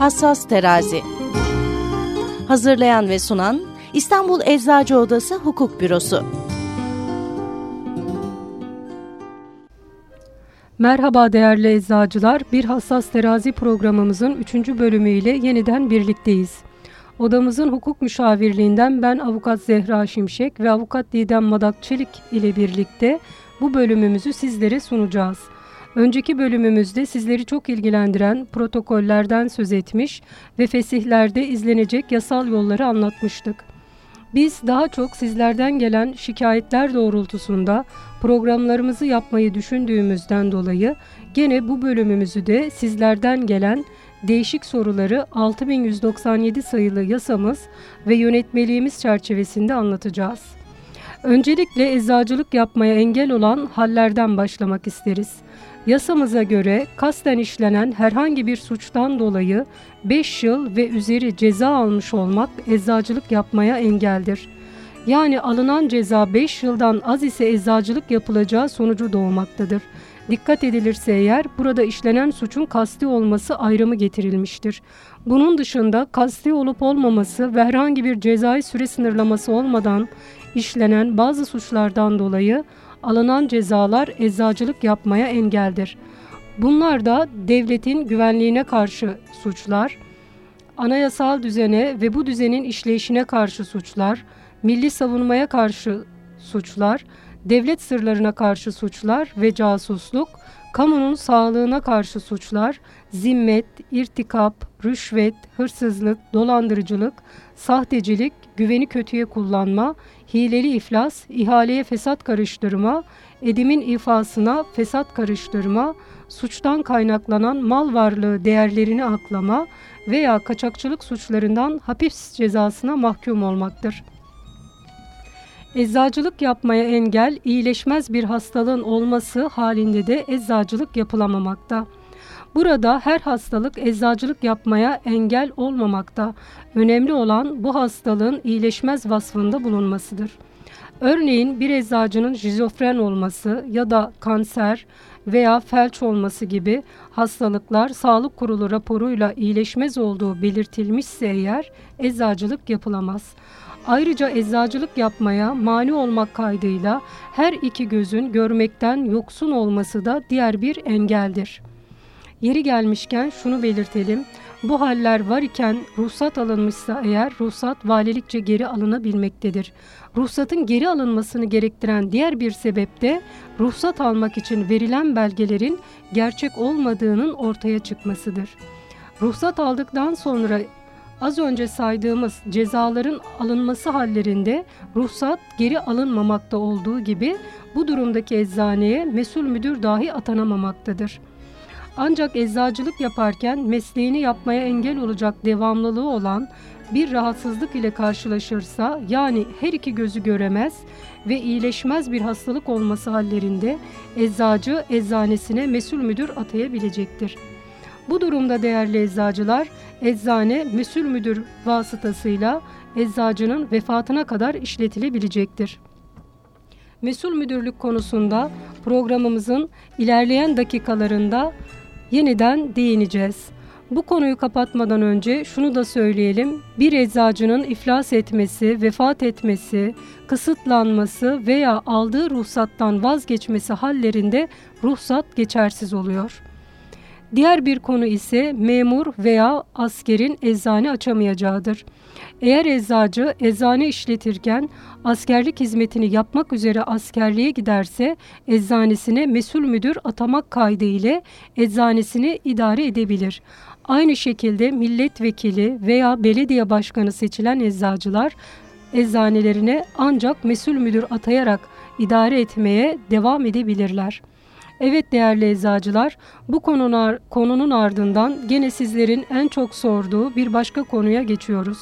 Hassas Terazi Hazırlayan ve sunan İstanbul Eczacı Odası Hukuk Bürosu Merhaba değerli eczacılar. Bir Hassas Terazi programımızın 3. bölümüyle yeniden birlikteyiz. Odamızın hukuk müşavirliğinden ben avukat Zehra Şimşek ve avukat Didem Madak Çelik ile birlikte bu bölümümüzü sizlere sunacağız. Önceki bölümümüzde sizleri çok ilgilendiren protokollerden söz etmiş ve fesihlerde izlenecek yasal yolları anlatmıştık. Biz daha çok sizlerden gelen şikayetler doğrultusunda programlarımızı yapmayı düşündüğümüzden dolayı gene bu bölümümüzü de sizlerden gelen değişik soruları 6197 sayılı yasamız ve yönetmeliğimiz çerçevesinde anlatacağız. Öncelikle eczacılık yapmaya engel olan hallerden başlamak isteriz. Yasamıza göre kasten işlenen herhangi bir suçtan dolayı 5 yıl ve üzeri ceza almış olmak eczacılık yapmaya engeldir. Yani alınan ceza 5 yıldan az ise eczacılık yapılacağı sonucu doğmaktadır. Dikkat edilirse eğer burada işlenen suçun kasti olması ayrımı getirilmiştir. Bunun dışında kasti olup olmaması ve herhangi bir cezai süre sınırlaması olmadan işlenen bazı suçlardan dolayı alınan cezalar eczacılık yapmaya engeldir. Bunlar da devletin güvenliğine karşı suçlar, anayasal düzene ve bu düzenin işleyişine karşı suçlar, milli savunmaya karşı suçlar, devlet sırlarına karşı suçlar ve casusluk, kamunun sağlığına karşı suçlar, zimmet, irtikap, rüşvet, hırsızlık, dolandırıcılık, sahtecilik, güveni kötüye kullanma, hileli iflas, ihaleye fesat karıştırma, edimin ifasına fesat karıştırma, suçtan kaynaklanan mal varlığı değerlerini aklama veya kaçakçılık suçlarından hapis cezasına mahkum olmaktır. Eczacılık yapmaya engel, iyileşmez bir hastalığın olması halinde de eczacılık yapılamamakta. Burada her hastalık eczacılık yapmaya engel olmamakta. Önemli olan bu hastalığın iyileşmez vasfında bulunmasıdır. Örneğin bir eczacının şizofren olması ya da kanser veya felç olması gibi hastalıklar sağlık kurulu raporuyla iyileşmez olduğu belirtilmişse eğer eczacılık yapılamaz. Ayrıca eczacılık yapmaya mani olmak kaydıyla her iki gözün görmekten yoksun olması da diğer bir engeldir. Yeri gelmişken şunu belirtelim. Bu haller var iken ruhsat alınmışsa eğer ruhsat valilikçe geri alınabilmektedir. Ruhsatın geri alınmasını gerektiren diğer bir sebep de ruhsat almak için verilen belgelerin gerçek olmadığının ortaya çıkmasıdır. Ruhsat aldıktan sonra az önce saydığımız cezaların alınması hallerinde ruhsat geri alınmamakta olduğu gibi bu durumdaki eczaneye mesul müdür dahi atanamamaktadır. Ancak eczacılık yaparken mesleğini yapmaya engel olacak devamlılığı olan bir rahatsızlık ile karşılaşırsa yani her iki gözü göremez ve iyileşmez bir hastalık olması hallerinde eczacı eczanesine mesul müdür atayabilecektir. Bu durumda değerli eczacılar eczane mesul müdür vasıtasıyla eczacının vefatına kadar işletilebilecektir. Mesul müdürlük konusunda programımızın ilerleyen dakikalarında yeniden değineceğiz. Bu konuyu kapatmadan önce şunu da söyleyelim. Bir eczacının iflas etmesi, vefat etmesi, kısıtlanması veya aldığı ruhsattan vazgeçmesi hallerinde ruhsat geçersiz oluyor. Diğer bir konu ise memur veya askerin eczane açamayacağıdır. Eğer eczacı eczane işletirken askerlik hizmetini yapmak üzere askerliğe giderse eczanesine mesul müdür atamak kaydı ile eczanesini idare edebilir. Aynı şekilde milletvekili veya belediye başkanı seçilen eczacılar eczanelerine ancak mesul müdür atayarak idare etmeye devam edebilirler. Evet değerli eczacılar, bu konunun, konunun ardından gene sizlerin en çok sorduğu bir başka konuya geçiyoruz.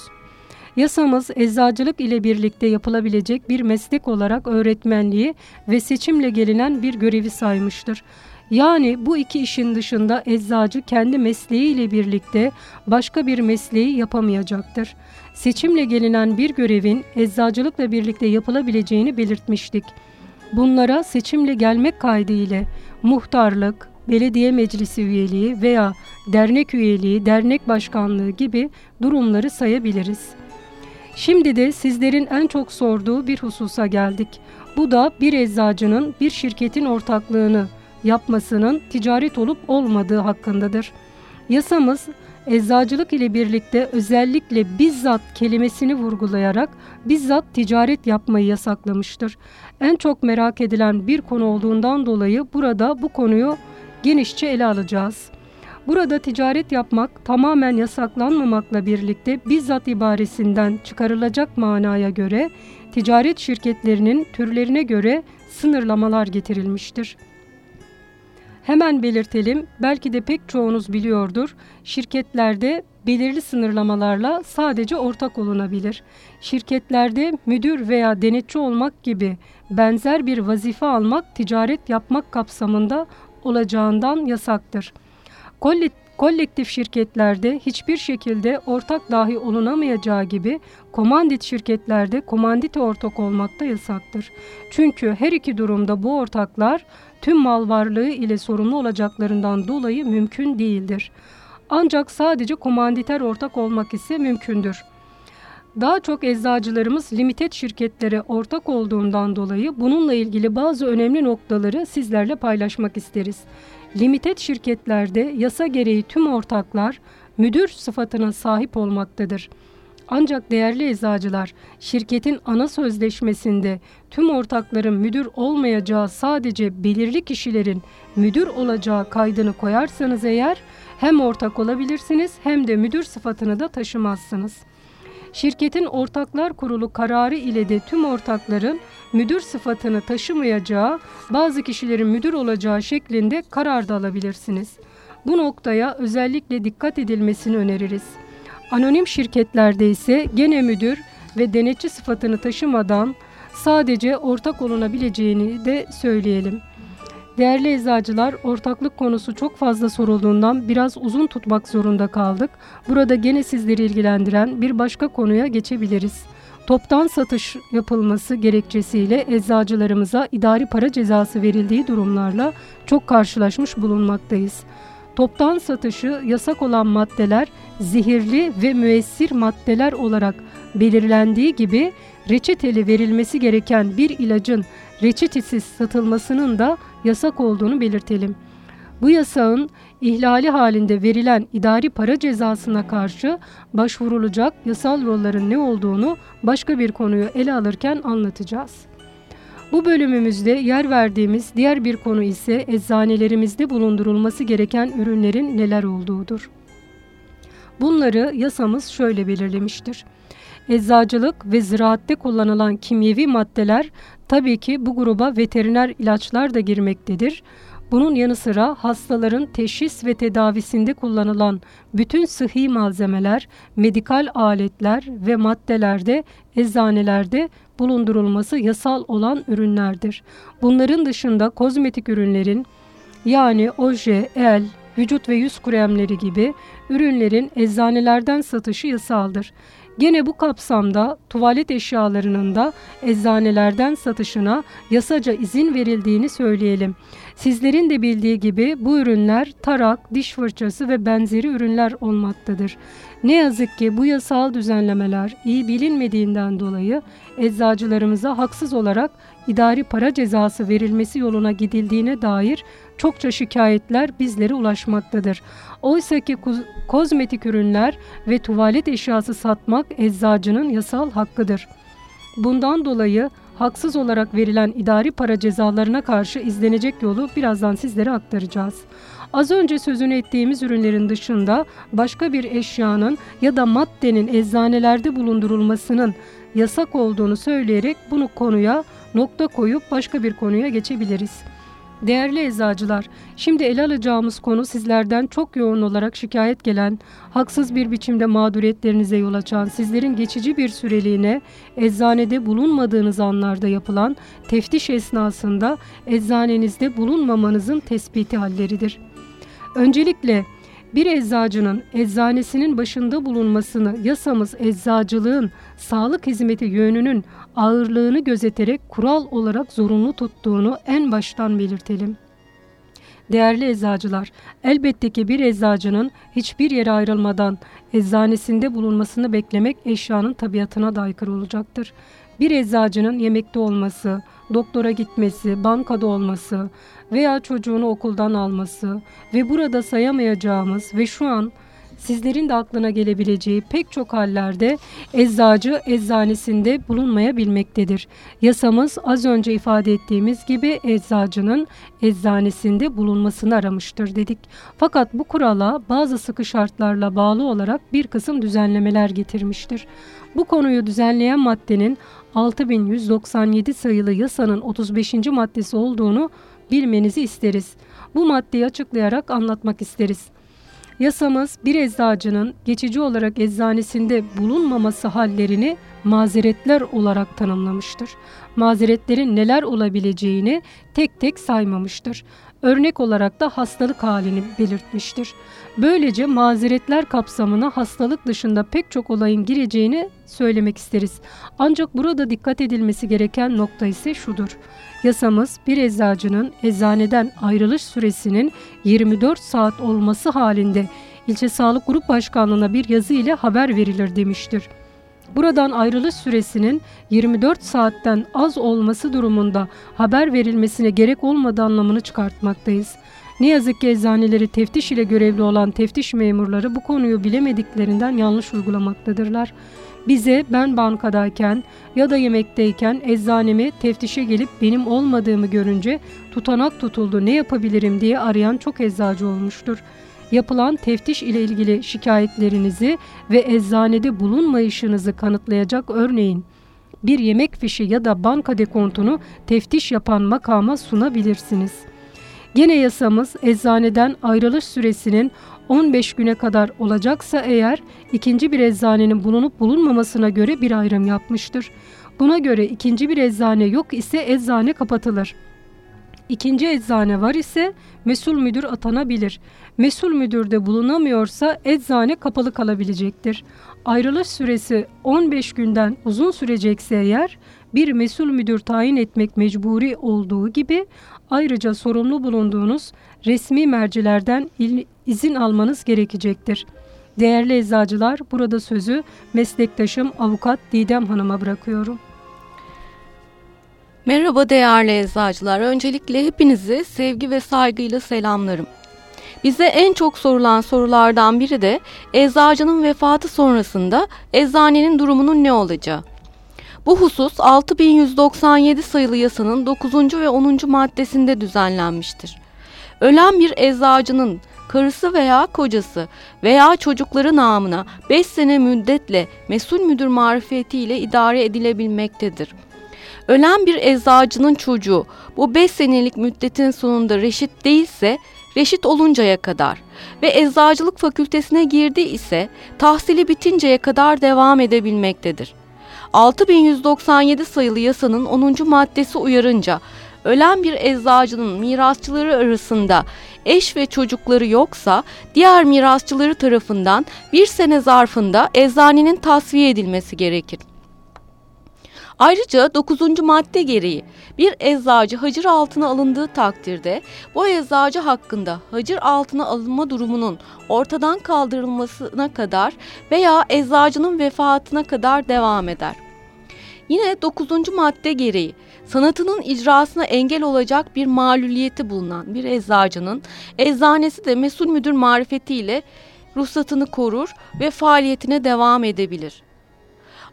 Yasamız eczacılık ile birlikte yapılabilecek bir meslek olarak öğretmenliği ve seçimle gelinen bir görevi saymıştır. Yani bu iki işin dışında eczacı kendi mesleği ile birlikte başka bir mesleği yapamayacaktır. Seçimle gelinen bir görevin eczacılıkla birlikte yapılabileceğini belirtmiştik. Bunlara seçimle gelmek kaydı ile muhtarlık, belediye meclisi üyeliği veya dernek üyeliği, dernek başkanlığı gibi durumları sayabiliriz. Şimdi de sizlerin en çok sorduğu bir hususa geldik. Bu da bir eczacının bir şirketin ortaklığını yapmasının ticaret olup olmadığı hakkındadır. Yasamız eczacılık ile birlikte özellikle bizzat kelimesini vurgulayarak bizzat ticaret yapmayı yasaklamıştır. En çok merak edilen bir konu olduğundan dolayı burada bu konuyu genişçe ele alacağız. Burada ticaret yapmak tamamen yasaklanmamakla birlikte bizzat ibaresinden çıkarılacak manaya göre ticaret şirketlerinin türlerine göre sınırlamalar getirilmiştir. Hemen belirtelim, belki de pek çoğunuz biliyordur, şirketlerde belirli sınırlamalarla sadece ortak olunabilir. Şirketlerde müdür veya denetçi olmak gibi benzer bir vazife almak ticaret yapmak kapsamında olacağından yasaktır. Kolektif şirketlerde hiçbir şekilde ortak dahi olunamayacağı gibi komandit şirketlerde komandite ortak olmak da yasaktır. Çünkü her iki durumda bu ortaklar tüm mal varlığı ile sorumlu olacaklarından dolayı mümkün değildir. Ancak sadece komanditer ortak olmak ise mümkündür. Daha çok eczacılarımız limited şirketlere ortak olduğundan dolayı bununla ilgili bazı önemli noktaları sizlerle paylaşmak isteriz. Limited şirketlerde yasa gereği tüm ortaklar müdür sıfatına sahip olmaktadır. Ancak değerli eczacılar, şirketin ana sözleşmesinde tüm ortakların müdür olmayacağı sadece belirli kişilerin müdür olacağı kaydını koyarsanız eğer hem ortak olabilirsiniz hem de müdür sıfatını da taşımazsınız. Şirketin ortaklar kurulu kararı ile de tüm ortakların müdür sıfatını taşımayacağı, bazı kişilerin müdür olacağı şeklinde karar da alabilirsiniz. Bu noktaya özellikle dikkat edilmesini öneririz. Anonim şirketlerde ise gene müdür ve denetçi sıfatını taşımadan sadece ortak olunabileceğini de söyleyelim. Değerli eczacılar, ortaklık konusu çok fazla sorulduğundan biraz uzun tutmak zorunda kaldık. Burada gene sizleri ilgilendiren bir başka konuya geçebiliriz. Toptan satış yapılması gerekçesiyle eczacılarımıza idari para cezası verildiği durumlarla çok karşılaşmış bulunmaktayız. Toptan satışı yasak olan maddeler zehirli ve müessir maddeler olarak belirlendiği gibi reçeteli verilmesi gereken bir ilacın reçetesiz satılmasının da yasak olduğunu belirtelim. Bu yasağın ihlali halinde verilen idari para cezasına karşı başvurulacak yasal yolların ne olduğunu başka bir konuyu ele alırken anlatacağız. Bu bölümümüzde yer verdiğimiz diğer bir konu ise eczanelerimizde bulundurulması gereken ürünlerin neler olduğudur. Bunları yasamız şöyle belirlemiştir. Eczacılık ve ziraatte kullanılan kimyevi maddeler tabii ki bu gruba veteriner ilaçlar da girmektedir. Bunun yanı sıra hastaların teşhis ve tedavisinde kullanılan bütün sıhhi malzemeler, medikal aletler ve maddelerde eczanelerde bulundurulması yasal olan ürünlerdir. Bunların dışında kozmetik ürünlerin yani oje, el, vücut ve yüz kremleri gibi ürünlerin eczanelerden satışı yasaldır. Gene bu kapsamda tuvalet eşyalarının da eczanelerden satışına yasaca izin verildiğini söyleyelim. Sizlerin de bildiği gibi bu ürünler tarak, diş fırçası ve benzeri ürünler olmaktadır. Ne yazık ki bu yasal düzenlemeler iyi bilinmediğinden dolayı eczacılarımıza haksız olarak idari para cezası verilmesi yoluna gidildiğine dair çokça şikayetler bizlere ulaşmaktadır. Oysa ki kozmetik ürünler ve tuvalet eşyası satmak eczacının yasal hakkıdır. Bundan dolayı haksız olarak verilen idari para cezalarına karşı izlenecek yolu birazdan sizlere aktaracağız. Az önce sözünü ettiğimiz ürünlerin dışında başka bir eşyanın ya da maddenin eczanelerde bulundurulmasının yasak olduğunu söyleyerek bunu konuya nokta koyup başka bir konuya geçebiliriz. Değerli eczacılar, şimdi ele alacağımız konu sizlerden çok yoğun olarak şikayet gelen, haksız bir biçimde mağduriyetlerinize yol açan, sizlerin geçici bir süreliğine eczanede bulunmadığınız anlarda yapılan teftiş esnasında eczanenizde bulunmamanızın tespiti halleridir. Öncelikle bir eczacının eczanesinin başında bulunmasını yasamız eczacılığın sağlık hizmeti yönünün ağırlığını gözeterek kural olarak zorunlu tuttuğunu en baştan belirtelim. Değerli eczacılar, elbette ki bir eczacının hiçbir yere ayrılmadan eczanesinde bulunmasını beklemek eşyanın tabiatına da aykırı olacaktır. Bir eczacının yemekte olması, doktora gitmesi, bankada olması veya çocuğunu okuldan alması ve burada sayamayacağımız ve şu an sizlerin de aklına gelebileceği pek çok hallerde eczacı eczanesinde bulunmayabilmektedir. Yasamız az önce ifade ettiğimiz gibi eczacının eczanesinde bulunmasını aramıştır dedik. Fakat bu kurala bazı sıkı şartlarla bağlı olarak bir kısım düzenlemeler getirmiştir. Bu konuyu düzenleyen maddenin 6197 sayılı yasanın 35. maddesi olduğunu bilmenizi isteriz. Bu maddeyi açıklayarak anlatmak isteriz. Yasamız bir eczacının geçici olarak eczanesinde bulunmaması hallerini mazeretler olarak tanımlamıştır. Mazeretlerin neler olabileceğini tek tek saymamıştır. Örnek olarak da hastalık halini belirtmiştir. Böylece mazeretler kapsamına hastalık dışında pek çok olayın gireceğini söylemek isteriz. Ancak burada dikkat edilmesi gereken nokta ise şudur. Yasamız bir eczacının eczaneden ayrılış süresinin 24 saat olması halinde ilçe sağlık grup başkanlığına bir yazı ile haber verilir demiştir. Buradan ayrılış süresinin 24 saatten az olması durumunda haber verilmesine gerek olmadığı anlamını çıkartmaktayız. Ne yazık ki eczaneleri teftiş ile görevli olan teftiş memurları bu konuyu bilemediklerinden yanlış uygulamaktadırlar. Bize ben bankadayken ya da yemekteyken eczaneme teftişe gelip benim olmadığımı görünce tutanak tutuldu ne yapabilirim diye arayan çok eczacı olmuştur. Yapılan teftiş ile ilgili şikayetlerinizi ve eczanede bulunmayışınızı kanıtlayacak örneğin bir yemek fişi ya da banka dekontunu teftiş yapan makama sunabilirsiniz. Gene yasamız eczaneden ayrılış süresinin 15 güne kadar olacaksa eğer ikinci bir eczanenin bulunup bulunmamasına göre bir ayrım yapmıştır. Buna göre ikinci bir eczane yok ise eczane kapatılır. İkinci eczane var ise mesul müdür atanabilir. Mesul müdür de bulunamıyorsa eczane kapalı kalabilecektir. Ayrılış süresi 15 günden uzun sürecekse eğer bir mesul müdür tayin etmek mecburi olduğu gibi ayrıca sorumlu bulunduğunuz resmi mercilerden izin almanız gerekecektir. Değerli eczacılar burada sözü meslektaşım avukat Didem Hanım'a bırakıyorum. Merhaba değerli eczacılar. Öncelikle hepinizi sevgi ve saygıyla selamlarım. Bize en çok sorulan sorulardan biri de eczacının vefatı sonrasında eczanenin durumunun ne olacağı. Bu husus 6197 sayılı yasanın 9. ve 10. maddesinde düzenlenmiştir. Ölen bir eczacının karısı veya kocası veya çocukları namına 5 sene müddetle mesul müdür marifetiyle idare edilebilmektedir. Ölen bir eczacının çocuğu bu 5 senelik müddetin sonunda reşit değilse reşit oluncaya kadar ve eczacılık fakültesine girdi ise tahsili bitinceye kadar devam edebilmektedir. 6197 sayılı yasanın 10. maddesi uyarınca ölen bir eczacının mirasçıları arasında eş ve çocukları yoksa diğer mirasçıları tarafından bir sene zarfında eczanenin tasfiye edilmesi gerekir. Ayrıca 9. madde gereği bir eczacı hacir altına alındığı takdirde bu eczacı hakkında hacir altına alınma durumunun ortadan kaldırılmasına kadar veya eczacının vefatına kadar devam eder. Yine 9. madde gereği sanatının icrasına engel olacak bir maluliyeti bulunan bir eczacının eczanesi de mesul müdür marifetiyle ruhsatını korur ve faaliyetine devam edebilir.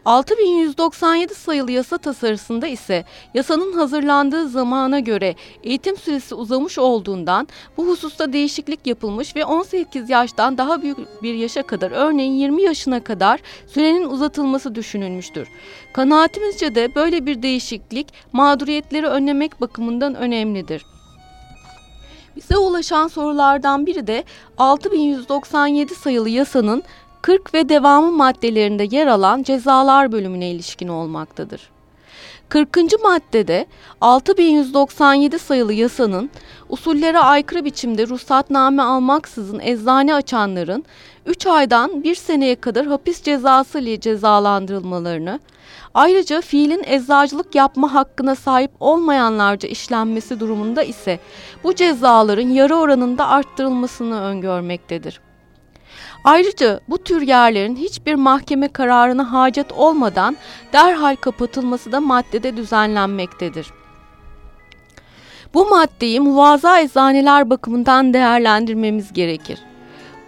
6197 sayılı yasa tasarısında ise yasanın hazırlandığı zamana göre eğitim süresi uzamış olduğundan bu hususta değişiklik yapılmış ve 18 yaştan daha büyük bir yaşa kadar örneğin 20 yaşına kadar sürenin uzatılması düşünülmüştür. Kanaatimizce de böyle bir değişiklik mağduriyetleri önlemek bakımından önemlidir. Bize ulaşan sorulardan biri de 6197 sayılı yasanın 40 ve devamı maddelerinde yer alan cezalar bölümüne ilişkin olmaktadır. 40. maddede 6197 sayılı yasanın usullere aykırı biçimde ruhsatname almaksızın eczane açanların 3 aydan 1 seneye kadar hapis cezası ile cezalandırılmalarını, ayrıca fiilin eczacılık yapma hakkına sahip olmayanlarca işlenmesi durumunda ise bu cezaların yarı oranında arttırılmasını öngörmektedir. Ayrıca bu tür yerlerin hiçbir mahkeme kararına hacet olmadan derhal kapatılması da maddede düzenlenmektedir. Bu maddeyi muvaza eczaneler bakımından değerlendirmemiz gerekir.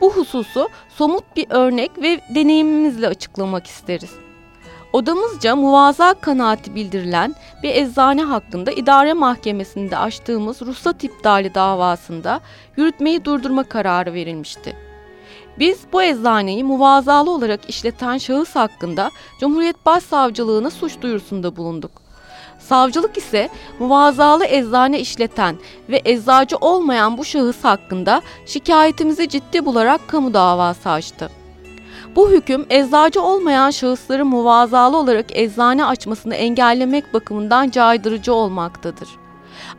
Bu hususu somut bir örnek ve deneyimimizle açıklamak isteriz. Odamızca muvaza kanaati bildirilen bir eczane hakkında idare mahkemesinde açtığımız ruhsat iptali davasında yürütmeyi durdurma kararı verilmişti. Biz bu eczaneyi muvazalı olarak işleten şahıs hakkında Cumhuriyet Başsavcılığına suç duyurusunda bulunduk. Savcılık ise muvazalı eczane işleten ve eczacı olmayan bu şahıs hakkında şikayetimizi ciddi bularak kamu davası açtı. Bu hüküm eczacı olmayan şahısların muvazalı olarak eczane açmasını engellemek bakımından caydırıcı olmaktadır.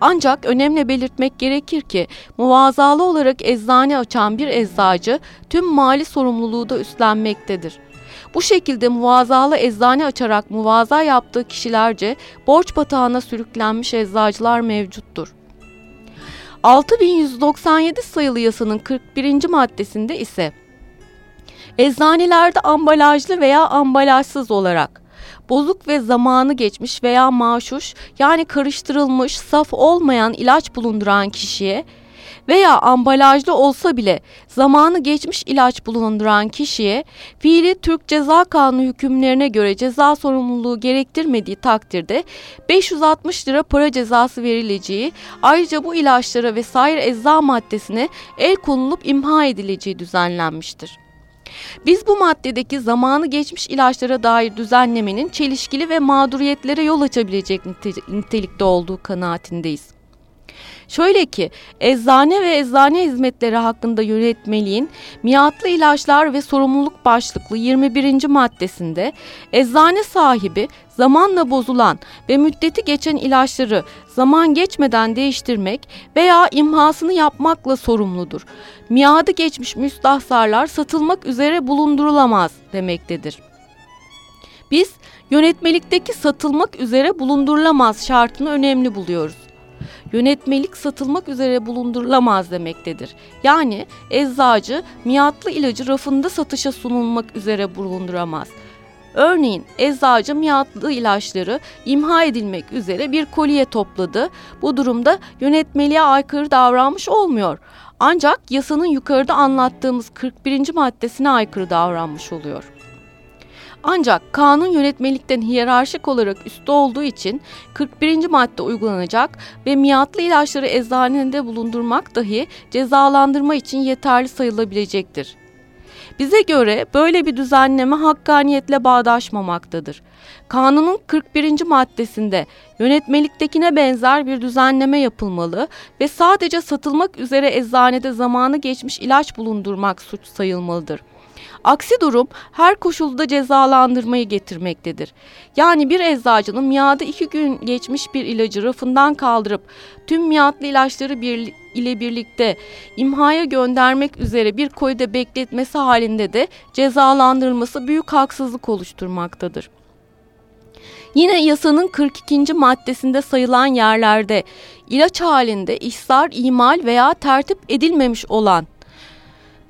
Ancak önemli belirtmek gerekir ki muvazalı olarak eczane açan bir eczacı tüm mali sorumluluğu da üstlenmektedir. Bu şekilde muvazalı eczane açarak muvaza yaptığı kişilerce borç batağına sürüklenmiş eczacılar mevcuttur. 6197 sayılı yasanın 41. maddesinde ise eczanelerde ambalajlı veya ambalajsız olarak bozuk ve zamanı geçmiş veya maşuş yani karıştırılmış, saf olmayan ilaç bulunduran kişiye veya ambalajlı olsa bile zamanı geçmiş ilaç bulunduran kişiye fiili Türk Ceza Kanunu hükümlerine göre ceza sorumluluğu gerektirmediği takdirde 560 lira para cezası verileceği ayrıca bu ilaçlara vesaire ecza maddesine el konulup imha edileceği düzenlenmiştir. Biz bu maddedeki zamanı geçmiş ilaçlara dair düzenlemenin çelişkili ve mağduriyetlere yol açabilecek nitelikte olduğu kanaatindeyiz. Şöyle ki eczane ve eczane hizmetleri hakkında yönetmeliğin miatlı ilaçlar ve sorumluluk başlıklı 21. maddesinde eczane sahibi zamanla bozulan ve müddeti geçen ilaçları zaman geçmeden değiştirmek veya imhasını yapmakla sorumludur. Miadı geçmiş müstahsarlar satılmak üzere bulundurulamaz demektedir. Biz yönetmelikteki satılmak üzere bulundurulamaz şartını önemli buluyoruz yönetmelik satılmak üzere bulundurulamaz demektedir. Yani eczacı miatlı ilacı rafında satışa sunulmak üzere bulunduramaz. Örneğin eczacı miatlı ilaçları imha edilmek üzere bir kolye topladı. Bu durumda yönetmeliğe aykırı davranmış olmuyor. Ancak yasanın yukarıda anlattığımız 41. maddesine aykırı davranmış oluyor. Ancak kanun yönetmelikten hiyerarşik olarak üstte olduğu için 41. madde uygulanacak ve miatlı ilaçları eczanede bulundurmak dahi cezalandırma için yeterli sayılabilecektir. Bize göre böyle bir düzenleme hakkaniyetle bağdaşmamaktadır. Kanunun 41. maddesinde yönetmeliktekine benzer bir düzenleme yapılmalı ve sadece satılmak üzere eczanede zamanı geçmiş ilaç bulundurmak suç sayılmalıdır. Aksi durum her koşulda cezalandırmayı getirmektedir. Yani bir eczacının miadı iki gün geçmiş bir ilacı rafından kaldırıp tüm miatlı ilaçları bir, ile birlikte imhaya göndermek üzere bir koyda bekletmesi halinde de cezalandırılması büyük haksızlık oluşturmaktadır. Yine yasanın 42. maddesinde sayılan yerlerde ilaç halinde ihsar, imal veya tertip edilmemiş olan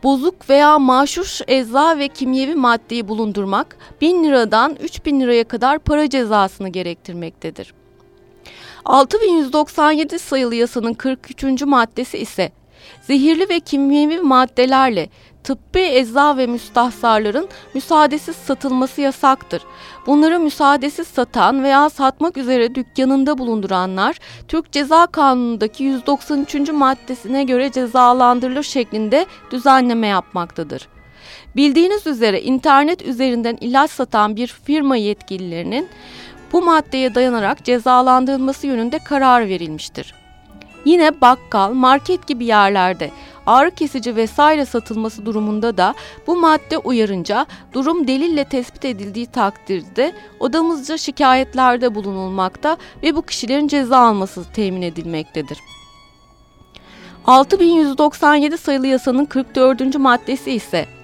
bozuk veya maşuş ecza ve kimyevi maddeyi bulundurmak 1000 liradan 3000 liraya kadar para cezasını gerektirmektedir. 6197 sayılı yasanın 43. maddesi ise zehirli ve kimyevi maddelerle tıbbi ecza ve müstahsarların müsaadesiz satılması yasaktır. Bunları müsaadesiz satan veya satmak üzere dükkanında bulunduranlar Türk Ceza Kanunu'ndaki 193. maddesine göre cezalandırılır şeklinde düzenleme yapmaktadır. Bildiğiniz üzere internet üzerinden ilaç satan bir firma yetkililerinin bu maddeye dayanarak cezalandırılması yönünde karar verilmiştir. Yine bakkal, market gibi yerlerde ağrı kesici vesaire satılması durumunda da bu madde uyarınca durum delille tespit edildiği takdirde odamızca şikayetlerde bulunulmakta ve bu kişilerin ceza alması temin edilmektedir. 6197 sayılı yasanın 44. maddesi ise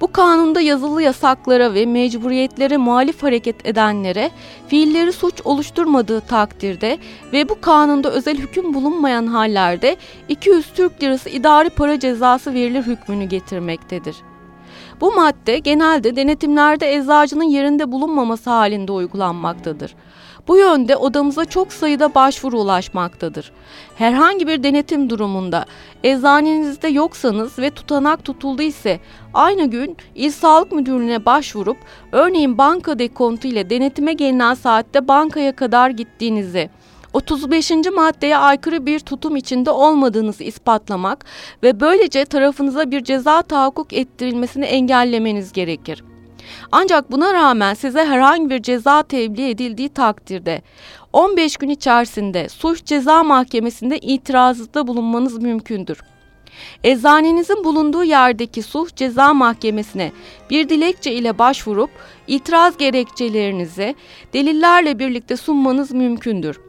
bu kanunda yazılı yasaklara ve mecburiyetlere muhalif hareket edenlere fiilleri suç oluşturmadığı takdirde ve bu kanunda özel hüküm bulunmayan hallerde 200 Türk Lirası idari para cezası verilir hükmünü getirmektedir. Bu madde genelde denetimlerde eczacının yerinde bulunmaması halinde uygulanmaktadır. Bu yönde odamıza çok sayıda başvuru ulaşmaktadır. Herhangi bir denetim durumunda eczanenizde yoksanız ve tutanak tutuldu ise aynı gün İl Sağlık Müdürlüğü'ne başvurup örneğin banka dekontu ile denetime gelinen saatte bankaya kadar gittiğinizi 35. maddeye aykırı bir tutum içinde olmadığınızı ispatlamak ve böylece tarafınıza bir ceza tahakkuk ettirilmesini engellemeniz gerekir. Ancak buna rağmen size herhangi bir ceza tebliğ edildiği takdirde 15 gün içerisinde suç ceza mahkemesinde itirazda bulunmanız mümkündür. Eczanenizin bulunduğu yerdeki suç ceza mahkemesine bir dilekçe ile başvurup itiraz gerekçelerinizi delillerle birlikte sunmanız mümkündür.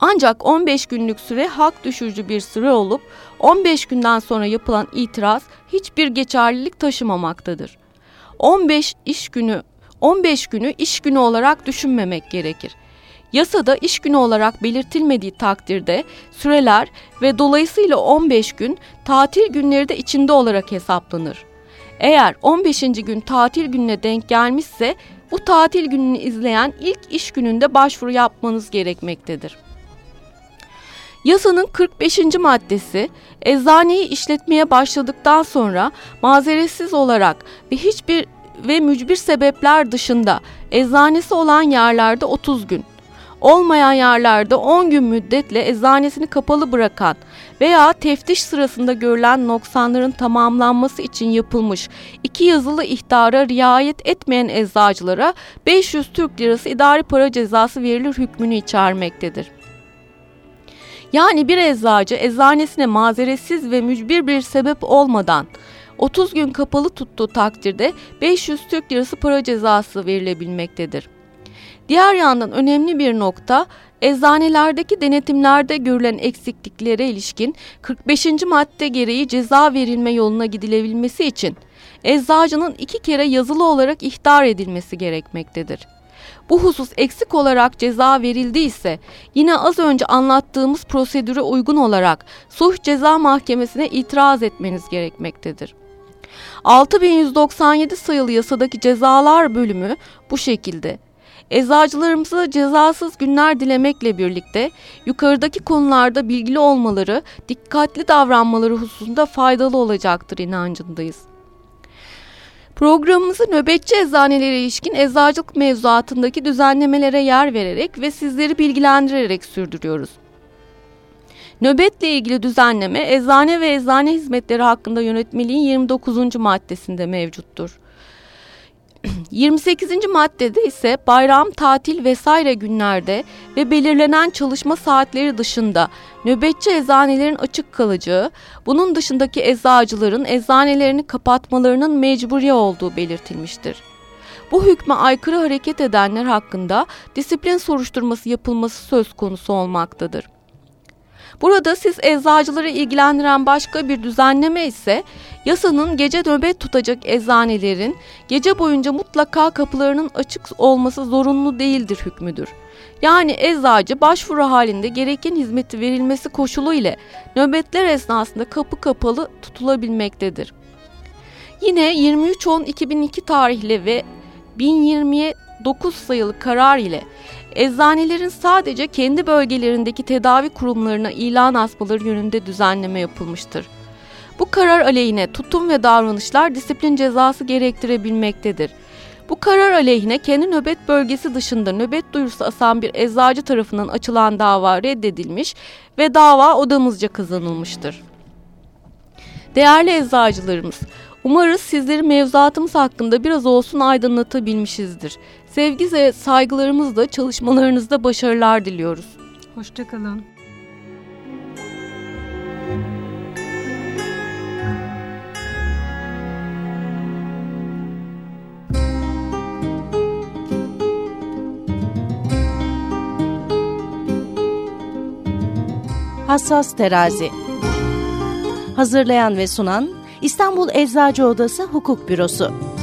Ancak 15 günlük süre hak düşürücü bir süre olup 15 günden sonra yapılan itiraz hiçbir geçerlilik taşımamaktadır. 15 iş günü 15 günü iş günü olarak düşünmemek gerekir. Yasada iş günü olarak belirtilmediği takdirde süreler ve dolayısıyla 15 gün tatil günleri de içinde olarak hesaplanır. Eğer 15. gün tatil gününe denk gelmişse bu tatil gününü izleyen ilk iş gününde başvuru yapmanız gerekmektedir. Yasanın 45. maddesi eczaneyi işletmeye başladıktan sonra mazeretsiz olarak ve hiçbir ve mücbir sebepler dışında eczanesi olan yerlerde 30 gün, olmayan yerlerde 10 gün müddetle eczanesini kapalı bırakan veya teftiş sırasında görülen noksanların tamamlanması için yapılmış iki yazılı ihtara riayet etmeyen eczacılara 500 Türk Lirası idari para cezası verilir hükmünü içermektedir. Yani bir eczacı eczanesine mazeretsiz ve mücbir bir sebep olmadan 30 gün kapalı tuttuğu takdirde 500 Türk Lirası para cezası verilebilmektedir. Diğer yandan önemli bir nokta eczanelerdeki denetimlerde görülen eksikliklere ilişkin 45. madde gereği ceza verilme yoluna gidilebilmesi için eczacının iki kere yazılı olarak ihtar edilmesi gerekmektedir. Bu husus eksik olarak ceza verildiyse yine az önce anlattığımız prosedüre uygun olarak suç ceza mahkemesine itiraz etmeniz gerekmektedir. 6197 sayılı yasadaki cezalar bölümü bu şekilde. Eczacılarımıza cezasız günler dilemekle birlikte yukarıdaki konularda bilgili olmaları, dikkatli davranmaları hususunda faydalı olacaktır inancındayız. Programımızı nöbetçi eczanelere ilişkin eczacılık mevzuatındaki düzenlemelere yer vererek ve sizleri bilgilendirerek sürdürüyoruz. Nöbetle ilgili düzenleme eczane ve eczane hizmetleri hakkında yönetmeliğin 29. maddesinde mevcuttur. 28. maddede ise bayram, tatil vesaire günlerde ve belirlenen çalışma saatleri dışında nöbetçi eczanelerin açık kalacağı, bunun dışındaki eczacıların eczanelerini kapatmalarının mecburi olduğu belirtilmiştir. Bu hükme aykırı hareket edenler hakkında disiplin soruşturması yapılması söz konusu olmaktadır. Burada siz eczacıları ilgilendiren başka bir düzenleme ise yasanın gece nöbet tutacak eczanelerin gece boyunca mutlaka kapılarının açık olması zorunlu değildir hükmüdür. Yani eczacı başvuru halinde gereken hizmeti verilmesi koşulu ile nöbetler esnasında kapı kapalı tutulabilmektedir. Yine 23.10.2002 tarihli ve 1020'ye 9 sayılı karar ile eczanelerin sadece kendi bölgelerindeki tedavi kurumlarına ilan asmaları yönünde düzenleme yapılmıştır. Bu karar aleyhine tutum ve davranışlar disiplin cezası gerektirebilmektedir. Bu karar aleyhine kendi nöbet bölgesi dışında nöbet duyurusu asan bir eczacı tarafından açılan dava reddedilmiş ve dava odamızca kazanılmıştır. Değerli eczacılarımız, umarız sizleri mevzuatımız hakkında biraz olsun aydınlatabilmişizdir. Sevgi ve saygılarımızla çalışmalarınızda başarılar diliyoruz. Hoşçakalın. Hassas Terazi Hazırlayan ve sunan İstanbul Eczacı Odası Hukuk Bürosu